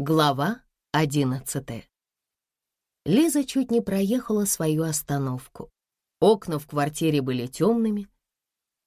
Глава одиннадцатая. Лиза чуть не проехала свою остановку. Окна в квартире были темными.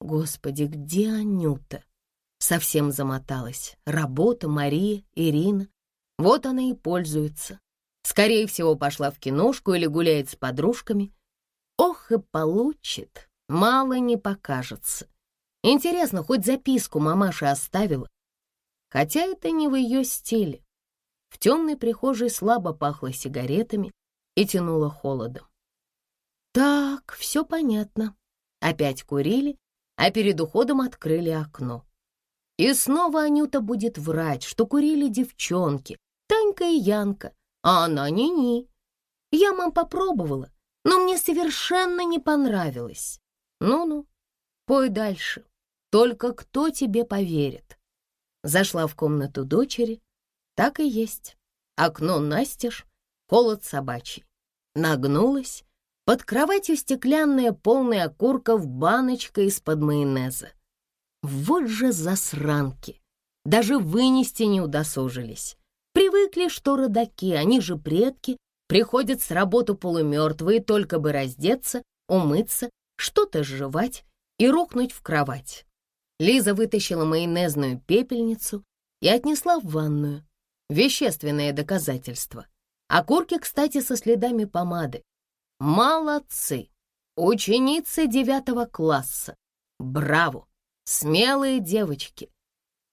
Господи, где Анюта? Совсем замоталась. Работа, Мария, Ирина. Вот она и пользуется. Скорее всего, пошла в киношку или гуляет с подружками. Ох и получит, мало не покажется. Интересно, хоть записку мамаша оставила? Хотя это не в ее стиле. В темной прихожей слабо пахло сигаретами и тянуло холодом. Так, все понятно. Опять курили, а перед уходом открыли окно. И снова Анюта будет врать, что курили девчонки, Танька и Янка, а она ни-ни. Я, мам, попробовала, но мне совершенно не понравилось. Ну-ну, пой дальше. Только кто тебе поверит? Зашла в комнату дочери, так и есть. Окно настежь, холод собачий. Нагнулась, под кроватью стеклянная, полная окурков баночка из-под майонеза. Вот же засранки! Даже вынести не удосужились. Привыкли, что родаки, они же предки, приходят с работы полумертвые, только бы раздеться, умыться, что-то сживать и рухнуть в кровать. Лиза вытащила майонезную пепельницу и отнесла в ванную, Вещественное доказательство. Окурки, кстати, со следами помады. Молодцы! Ученицы девятого класса. Браво! Смелые девочки.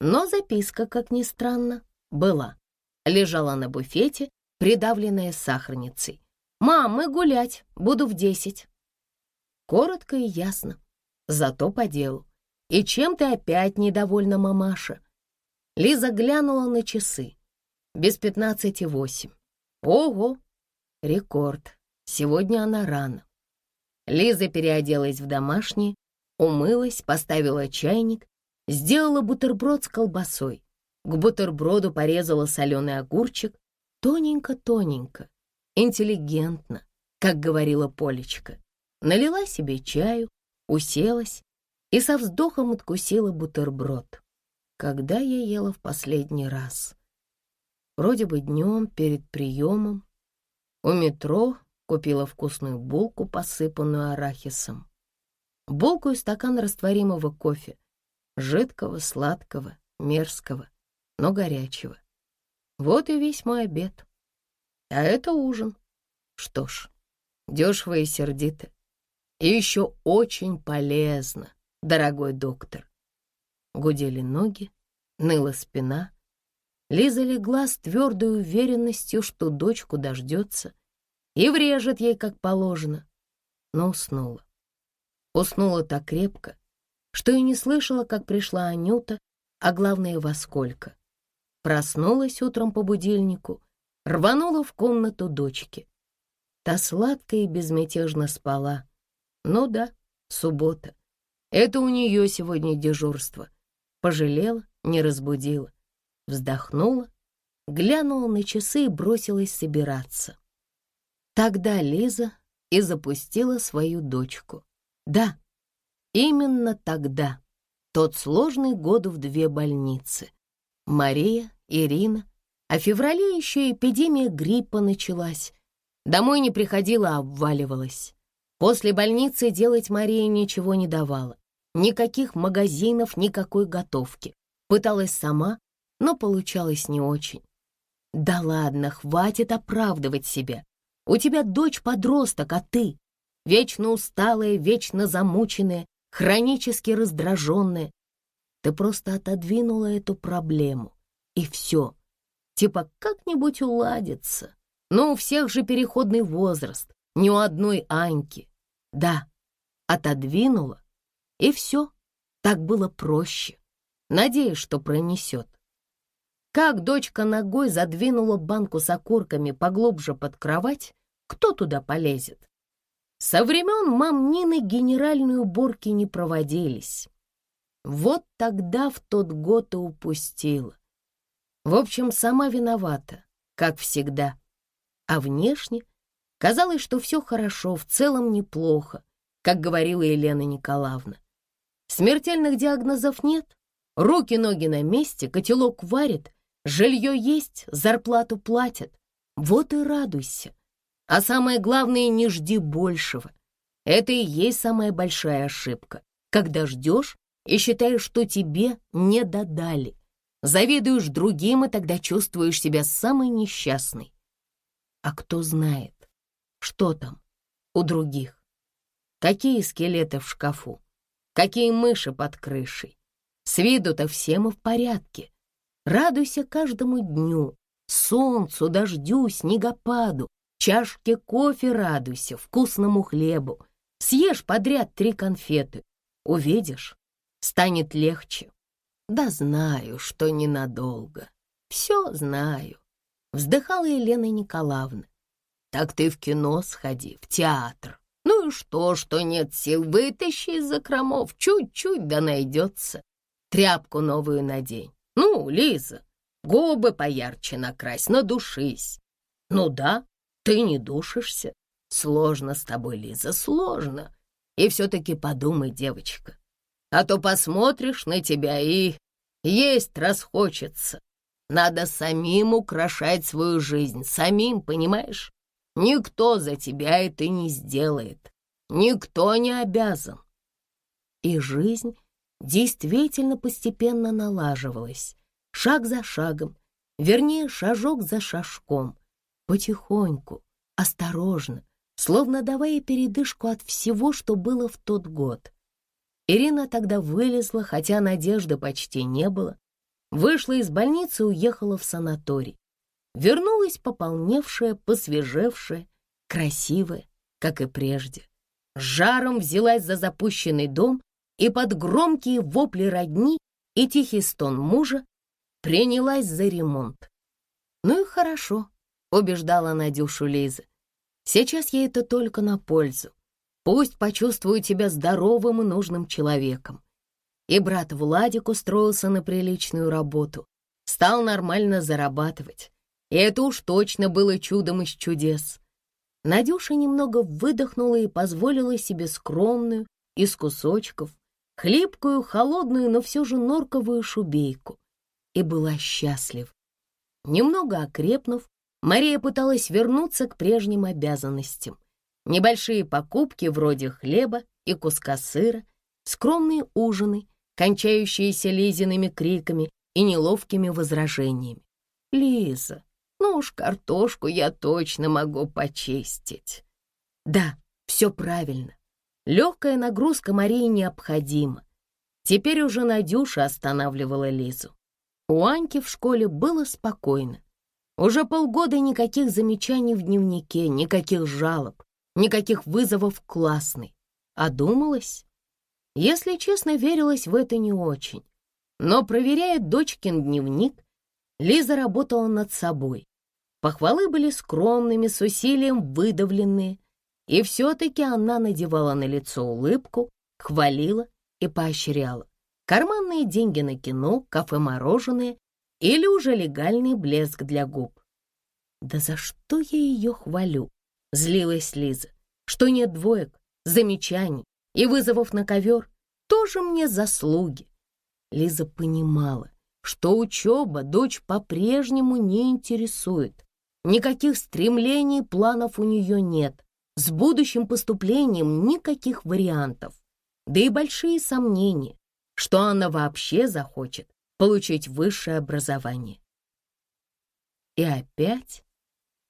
Но записка, как ни странно, была. Лежала на буфете, придавленная сахарницей. «Мам, мы гулять, буду в десять». Коротко и ясно, зато по делу. «И чем ты опять недовольна, мамаша?» Лиза глянула на часы без пятнадцати восемь. Ого! Рекорд. Сегодня она рано. Лиза переоделась в домашнее, умылась, поставила чайник, сделала бутерброд с колбасой. К бутерброду порезала соленый огурчик, тоненько-тоненько, интеллигентно, как говорила Полечка. Налила себе чаю, уселась и со вздохом откусила бутерброд. Когда я ела в последний раз? Вроде бы днем перед приемом у метро купила вкусную булку, посыпанную арахисом. Булку и стакан растворимого кофе, жидкого, сладкого, мерзкого, но горячего. Вот и весь мой обед. А это ужин. Что ж, дешево и сердито. И еще очень полезно, дорогой доктор. Гудели ноги, ныла спина — Лиза легла с твердой уверенностью, что дочку дождется и врежет ей как положено, но уснула. Уснула так крепко, что и не слышала, как пришла Анюта, а главное, во сколько. Проснулась утром по будильнику, рванула в комнату дочки. Та сладко и безмятежно спала. Ну да, суббота. Это у нее сегодня дежурство. Пожалела, не разбудила вздохнула, глянула на часы и бросилась собираться. Тогда Лиза и запустила свою дочку. Да, именно тогда, тот сложный год в две больницы. Мария, Ирина, а в феврале еще эпидемия гриппа началась. Домой не приходила, а обваливалась. После больницы делать Мария ничего не давала. Никаких магазинов, никакой готовки. Пыталась сама, но получалось не очень. Да ладно, хватит оправдывать себя. У тебя дочь-подросток, а ты вечно усталая, вечно замученная, хронически раздраженная. Ты просто отодвинула эту проблему, и все. Типа как-нибудь уладится. Но у всех же переходный возраст, ни у одной Аньки. Да, отодвинула, и все. Так было проще. Надеюсь, что пронесет. Как дочка ногой задвинула банку с окурками поглубже под кровать, кто туда полезет? Со времен мам Нины генеральные уборки не проводились. Вот тогда в тот год и упустила. В общем, сама виновата, как всегда. А внешне казалось, что все хорошо, в целом неплохо, как говорила Елена Николаевна. Смертельных диагнозов нет, руки-ноги на месте, котелок варит, Жилье есть, зарплату платят. Вот и радуйся. А самое главное, не жди большего. Это и есть самая большая ошибка, когда ждешь и считаешь, что тебе не додали. Завидуешь другим, и тогда чувствуешь себя самой несчастной. А кто знает, что там у других? Какие скелеты в шкафу? Какие мыши под крышей? С виду-то все мы в порядке. Радуйся каждому дню, солнцу, дождю, снегопаду, чашке кофе радуйся, вкусному хлебу. Съешь подряд три конфеты. Увидишь, станет легче. Да знаю, что ненадолго. Все знаю. Вздыхала Елена Николаевна. Так ты в кино сходи, в театр. Ну и что, что нет сил, вытащи из закромов, чуть-чуть да найдется. Тряпку новую надень. Ну, Лиза, губы поярче накрась, надушись. Ну да, ты не душишься. Сложно с тобой, Лиза, сложно. И все-таки подумай, девочка. А то посмотришь на тебя и есть расхочется. Надо самим украшать свою жизнь, самим, понимаешь? Никто за тебя это не сделает. Никто не обязан. И жизнь действительно постепенно налаживалась, шаг за шагом, вернее, шажок за шажком, потихоньку, осторожно, словно давая передышку от всего, что было в тот год. Ирина тогда вылезла, хотя надежды почти не было, вышла из больницы и уехала в санаторий. Вернулась пополневшая, посвежевшая, красивая, как и прежде. С жаром взялась за запущенный дом и под громкие вопли родни и тихий стон мужа принялась за ремонт. «Ну и хорошо», — убеждала Надюшу Лиза. «Сейчас ей это только на пользу. Пусть почувствует себя здоровым и нужным человеком». И брат Владик устроился на приличную работу, стал нормально зарабатывать. И это уж точно было чудом из чудес. Надюша немного выдохнула и позволила себе скромную, из кусочков, хлипкую, холодную, но все же норковую шубейку и была счастлива. Немного окрепнув, Мария пыталась вернуться к прежним обязанностям. Небольшие покупки вроде хлеба и куска сыра, скромные ужины, кончающиеся Лизиными криками и неловкими возражениями. «Лиза, ну уж картошку я точно могу почистить». Да, все правильно. Легкая нагрузка Марии необходима. Теперь уже Надюша останавливала Лизу. У Аньки в школе было спокойно. Уже полгода никаких замечаний в дневнике, никаких жалоб, никаких вызовов классной. А думалось? Если честно, верилось в это не очень. Но, проверяя дочкин дневник, Лиза работала над собой. Похвалы были скромными, с усилием выдавленные, и все-таки она надевала на лицо улыбку, хвалила и поощряла. Карманные деньги на кино, кафе-мороженое или уже легальный блеск для губ. «Да за что я ее хвалю?» — злилась Лиза. «Что нет двоек, замечаний и вызовов на ковер, тоже мне заслуги». Лиза понимала, что учеба дочь по-прежнему не интересует. Никаких стремлений, планов у нее нет. С будущим поступлением никаких вариантов, да и большие сомнения, что она вообще захочет получить высшее образование. И опять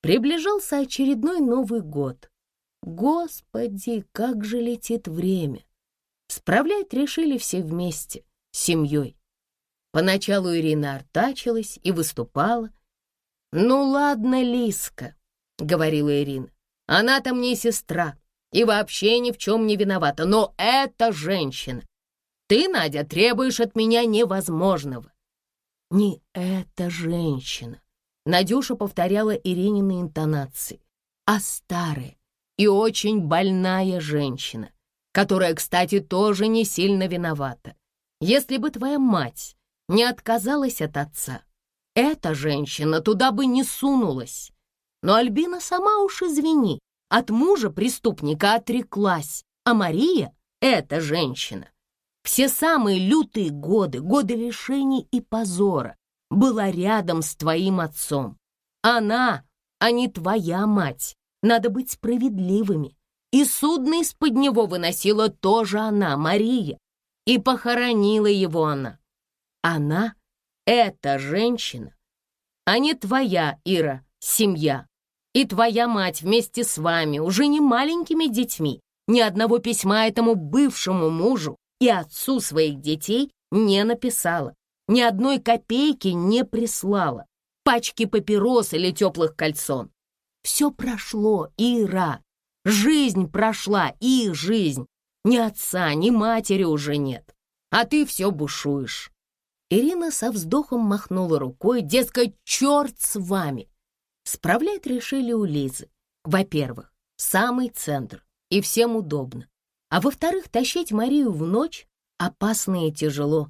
приближался очередной Новый год. Господи, как же летит время! Справлять решили все вместе, с семьей. Поначалу Ирина артачилась и выступала. «Ну ладно, Лиска», — говорила Ирина, она-то мне сестра и вообще ни в чем не виновата, но эта женщина. Ты, Надя, требуешь от меня невозможного. Не эта женщина. Надюша повторяла Иринины интонации, а старая и очень больная женщина, которая, кстати, тоже не сильно виновата. Если бы твоя мать не отказалась от отца, эта женщина туда бы не сунулась. Но Альбина сама уж, извини, от мужа преступника отреклась, а Мария — эта женщина. Все самые лютые годы, годы лишений и позора, была рядом с твоим отцом. Она, а не твоя мать. Надо быть справедливыми. И судно из-под него выносила тоже она, Мария. И похоронила его она. Она — эта женщина, а не твоя, Ира, семья. И твоя мать вместе с вами, уже не маленькими детьми, ни одного письма этому бывшему мужу и отцу своих детей не написала, ни одной копейки не прислала, пачки папирос или теплых кольцон. Все прошло, Ира. Жизнь прошла, их жизнь. Ни отца, ни матери уже нет. А ты все бушуешь. Ирина со вздохом махнула рукой, дескать, черт с вами. Справлять решили у Лизы. Во-первых, самый центр, и всем удобно. А во-вторых, тащить Марию в ночь опасно и тяжело.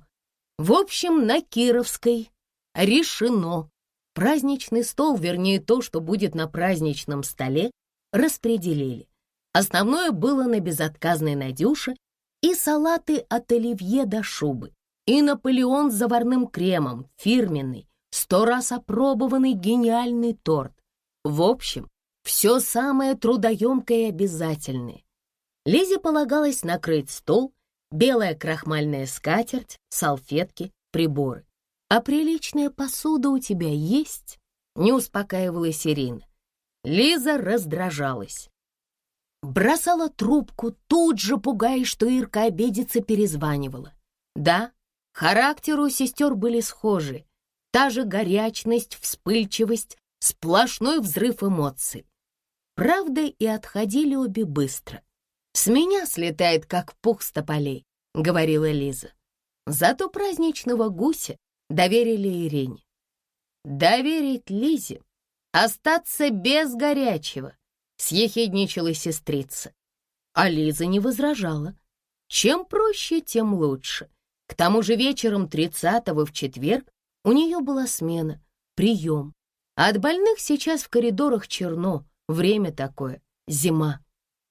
В общем, на Кировской решено. Праздничный стол, вернее то, что будет на праздничном столе, распределили. Основное было на безотказной Надюше и салаты от оливье до шубы, и Наполеон с заварным кремом, фирменный, сто раз опробованный гениальный торт. В общем, все самое трудоемкое и обязательное. Лизе полагалось накрыть стол, белая крахмальная скатерть, салфетки, приборы. «А приличная посуда у тебя есть?» — не успокаивалась Ирина. Лиза раздражалась. Бросала трубку, тут же пугаясь, что Ирка обидится, перезванивала. Да, характеры у сестер были схожи. Та же горячность, вспыльчивость, сплошной взрыв эмоций. Правда, и отходили обе быстро. «С меня слетает, как пух с тополей», — говорила Лиза. Зато праздничного гуся доверили Ирине. Доверить Лизе, остаться без горячего, съехидничала сестрица. А Лиза не возражала. Чем проще, тем лучше. К тому же вечером 30-го в четверг у нее была смена, прием. А от больных сейчас в коридорах черно, время такое, зима.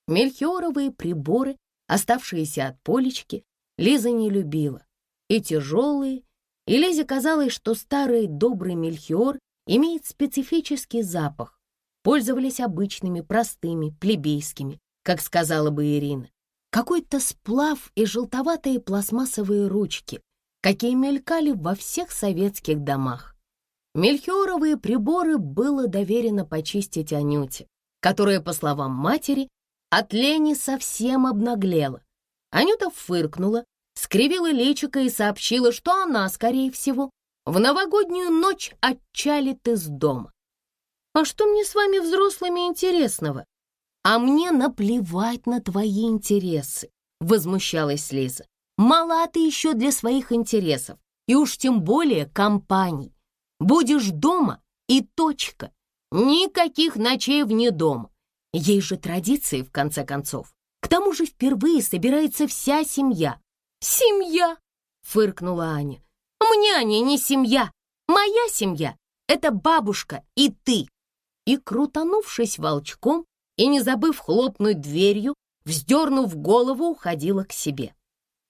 Мельхиоровые приборы, оставшиеся от полечки, Лиза не любила. И тяжелые, и Лизе казалось, что старый добрый мельхиор имеет специфический запах. Пользовались обычными, простыми, плебейскими, как сказала бы Ирина. Какой-то сплав и желтоватые пластмассовые ручки, какие мелькали во всех советских домах. Мельхиоровые приборы было доверено почистить Анюте, которая, по словам матери, от лени совсем обнаглела. Анюта фыркнула, скривила личико и сообщила, что она, скорее всего, в новогоднюю ночь отчалит из дома. «А что мне с вами, взрослыми, интересного?» «А мне наплевать на твои интересы», — возмущалась Лиза. «Мала ты еще для своих интересов, и уж тем более компаний. Будешь дома и точка. Никаких ночей вне дома. Есть же традиции, в конце концов. К тому же впервые собирается вся семья, «Семья!» — фыркнула Аня. «Мне они не семья. Моя семья — это бабушка и ты!» И, крутанувшись волчком и не забыв хлопнуть дверью, вздернув голову, уходила к себе.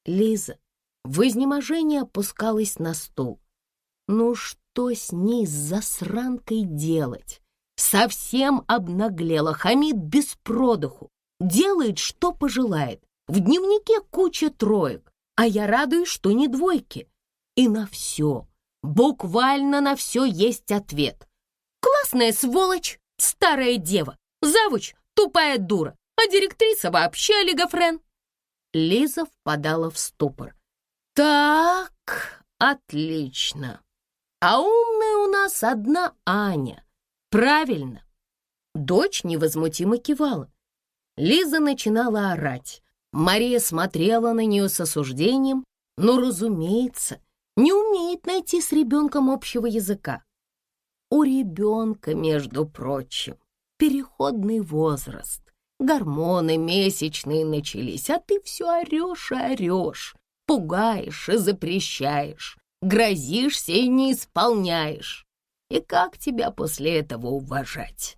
Лиза в изнеможении опускалась на стул. Ну что с ней с засранкой делать? Совсем обнаглела, хамит без продыху, делает, что пожелает. В дневнике куча троек, а я радуюсь, что не двойки. И на все, буквально на все есть ответ. Классная сволочь, старая дева, завуч, тупая дура, а директриса вообще олигофрен. Лиза впадала в ступор. Так, отлично. А умная у нас одна Аня. Правильно. Дочь невозмутимо кивала. Лиза начинала орать. Мария смотрела на нее с осуждением, но, разумеется, не умеет найти с ребенком общего языка. У ребенка, между прочим, переходный возраст, гормоны месячные начались, а ты все орешь и орешь, пугаешь и запрещаешь, грозишься и не исполняешь. И как тебя после этого уважать?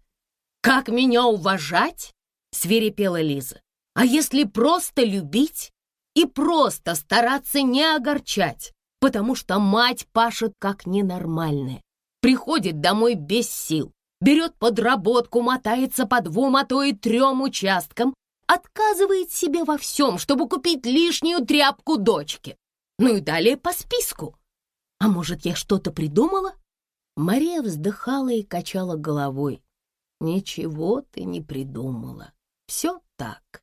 «Как меня уважать?» — свирепела Лиза. А если просто любить и просто стараться не огорчать, потому что мать пашет как ненормальная. Приходит домой без сил, берет подработку, мотается по двум, а то и трем участкам, отказывает себе во всем, чтобы купить лишнюю тряпку дочке. Ну и далее по списку. А может, я что-то придумала? Мария вздыхала и качала головой. Ничего ты не придумала. Все так.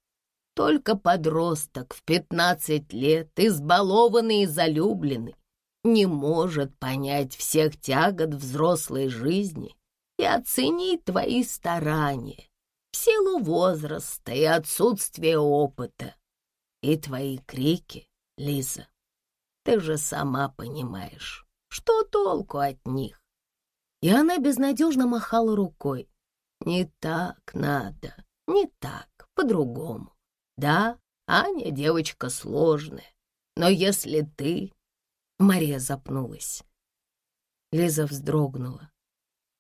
Только подросток в пятнадцать лет, избалованный и залюбленный, не может понять всех тягот взрослой жизни и оценить твои старания в силу возраста и отсутствия опыта. И твои крики, Лиза, ты же сама понимаешь, что толку от них? И она безнадежно махала рукой. Не так надо, не так, по-другому. Да, Аня девочка сложная, но если ты... Мария запнулась. Лиза вздрогнула.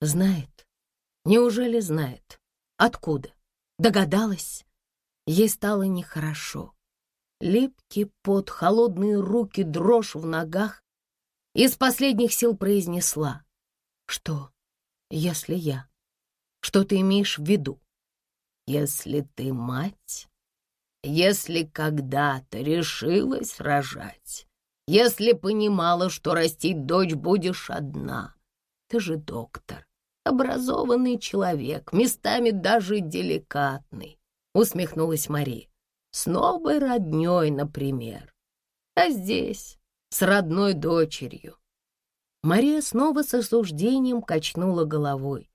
Знает? Неужели знает? Откуда? Догадалась? Ей стало нехорошо. Липкий пот, холодные руки, дрожь в ногах. Из последних сил произнесла. Что, если я? Что ты имеешь в виду? Если ты мать, если когда-то решилась рожать, если понимала, что растить дочь будешь одна. Ты же доктор, образованный человек, местами даже деликатный, усмехнулась Мария. С новой роднёй, например. А здесь с родной дочерью. Мария снова с осуждением качнула головой.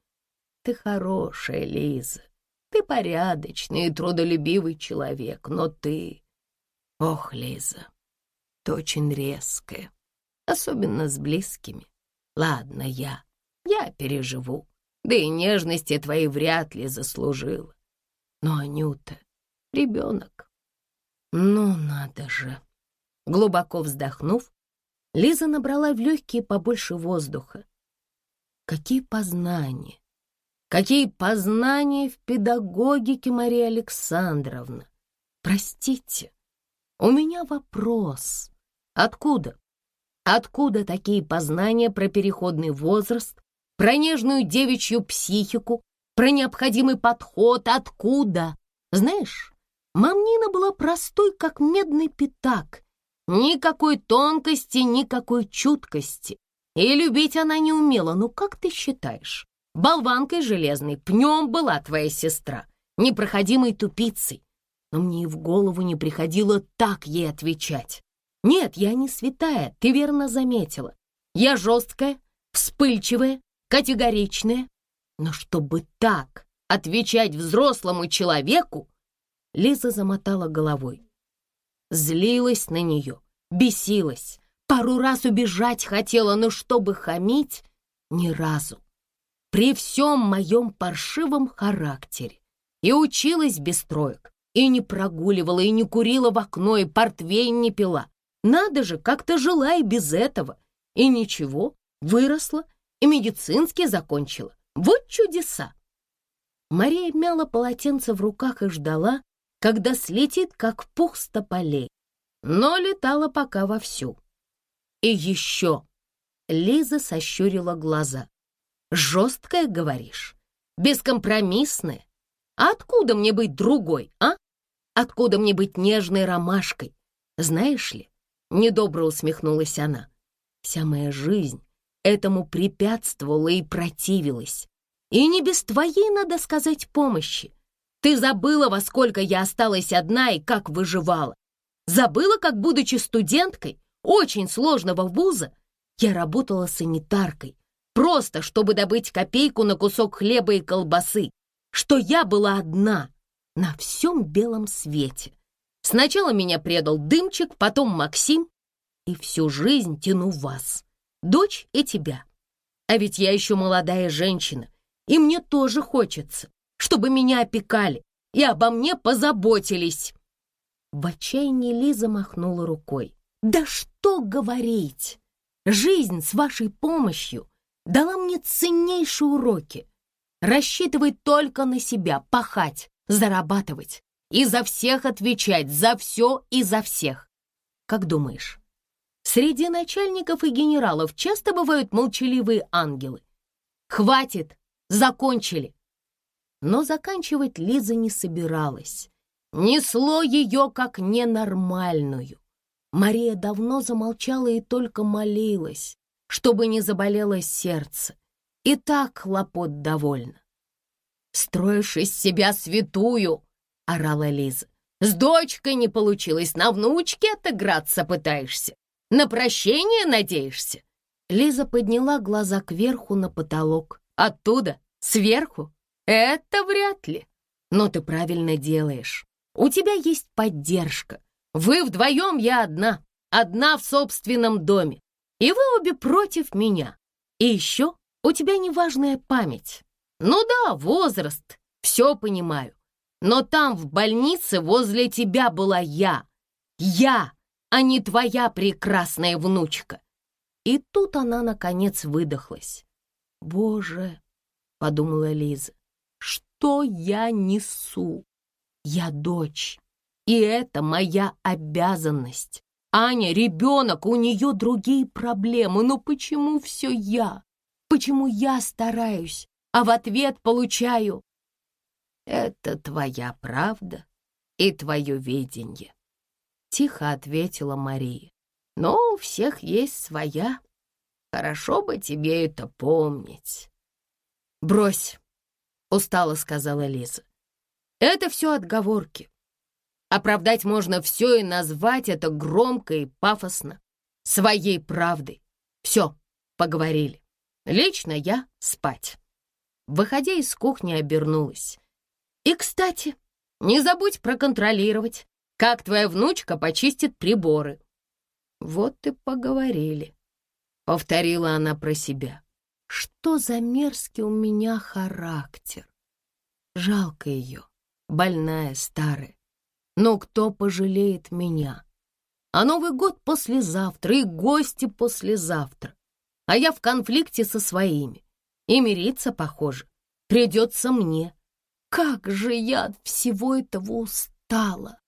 Ты хорошая, Лиза. Ты порядочный и трудолюбивый человек, но ты... Ох, Лиза, ты очень резкая, особенно с близкими. Ладно, я, я переживу, да и нежности твои вряд ли заслужила. Но Анюта — ребенок. Ну, надо же. Глубоко вздохнув, Лиза набрала в легкие побольше воздуха. Какие познания, Какие познания в педагогике, Мария Александровна! Простите, у меня вопрос. Откуда? Откуда такие познания про переходный возраст, про нежную девичью психику, про необходимый подход? Откуда? Знаешь, мамнина была простой, как медный пятак. Никакой тонкости, никакой чуткости. И любить она не умела. Ну, как ты считаешь? Болванкой железной, пнем была твоя сестра, непроходимой тупицей. Но мне и в голову не приходило так ей отвечать. Нет, я не святая, ты верно заметила. Я жесткая, вспыльчивая, категоричная. Но чтобы так отвечать взрослому человеку, Лиза замотала головой. Злилась на нее, бесилась, пару раз убежать хотела, но чтобы хамить, ни разу при всем моем паршивом характере. И училась без троек, и не прогуливала, и не курила в окно, и портвейн не пила. Надо же, как-то жила и без этого. И ничего, выросла, и медицинский закончила. Вот чудеса! Мария мяла полотенце в руках и ждала, когда слетит, как пух с тополей. Но летала пока вовсю. И еще Лиза сощурила глаза. Жесткая, говоришь? Бескомпромиссная? А откуда мне быть другой, а? Откуда мне быть нежной ромашкой? Знаешь ли, недобро усмехнулась она. Вся моя жизнь этому препятствовала и противилась. И не без твоей, надо сказать, помощи. Ты забыла, во сколько я осталась одна и как выживала. Забыла, как, будучи студенткой очень сложного вуза, я работала санитаркой, Просто, чтобы добыть копейку на кусок хлеба и колбасы. Что я была одна на всем белом свете. Сначала меня предал Дымчик, потом Максим. И всю жизнь тяну вас, дочь и тебя. А ведь я еще молодая женщина, и мне тоже хочется, чтобы меня опекали и обо мне позаботились. В отчаянии Лиза махнула рукой. «Да что говорить! Жизнь с вашей помощью дала мне ценнейшие уроки. Рассчитывать только на себя, пахать, зарабатывать и за всех отвечать, за все и за всех. Как думаешь, Среди начальников и генералов часто бывают молчаливые ангелы. Хватит, закончили. Но заканчивать Лиза не собиралась. Несло ее как ненормальную. Мария давно замолчала и только молилась, чтобы не заболело сердце. И так хлопот довольно. «Строишь из себя святую!» — орала Лиза. «С дочкой не получилось, на внучке отыграться пытаешься, на прощение надеешься?» Лиза подняла глаза кверху на потолок. «Оттуда? Сверху? Это вряд ли. Но ты правильно делаешь. У тебя есть поддержка. Вы вдвоем, я одна. Одна в собственном доме. И вы обе против меня. И еще у тебя неважная память. Ну да, возраст, все понимаю. Но там, в больнице, возле тебя была я. Я, а не твоя прекрасная внучка. И тут она, наконец, выдохлась. «Боже!» — подумала Лиза. «Что я несу? Я дочь, и это моя обязанность. Аня — ребенок, у нее другие проблемы. Но почему все я? Почему я стараюсь, а в ответ получаю? Это твоя правда и твое видение. Тихо ответила Мария. Но у всех есть своя. Хорошо бы тебе это помнить. Брось, устало сказала Лиза. Это все отговорки. Оправдать можно все и назвать это громко и пафосно. Своей правдой. Все, поговорили. Лично я спать. Выходя из кухни, обернулась. И, кстати, не забудь проконтролировать, как твоя внучка почистит приборы. Вот и поговорили. Повторила она про себя. Что за мерзкий у меня характер. Жалко ее, больная, старая. Но кто пожалеет меня? А Новый год послезавтра и гости послезавтра а я в конфликте со своими. И мириться, похоже, придется мне. Как же я от всего этого устала!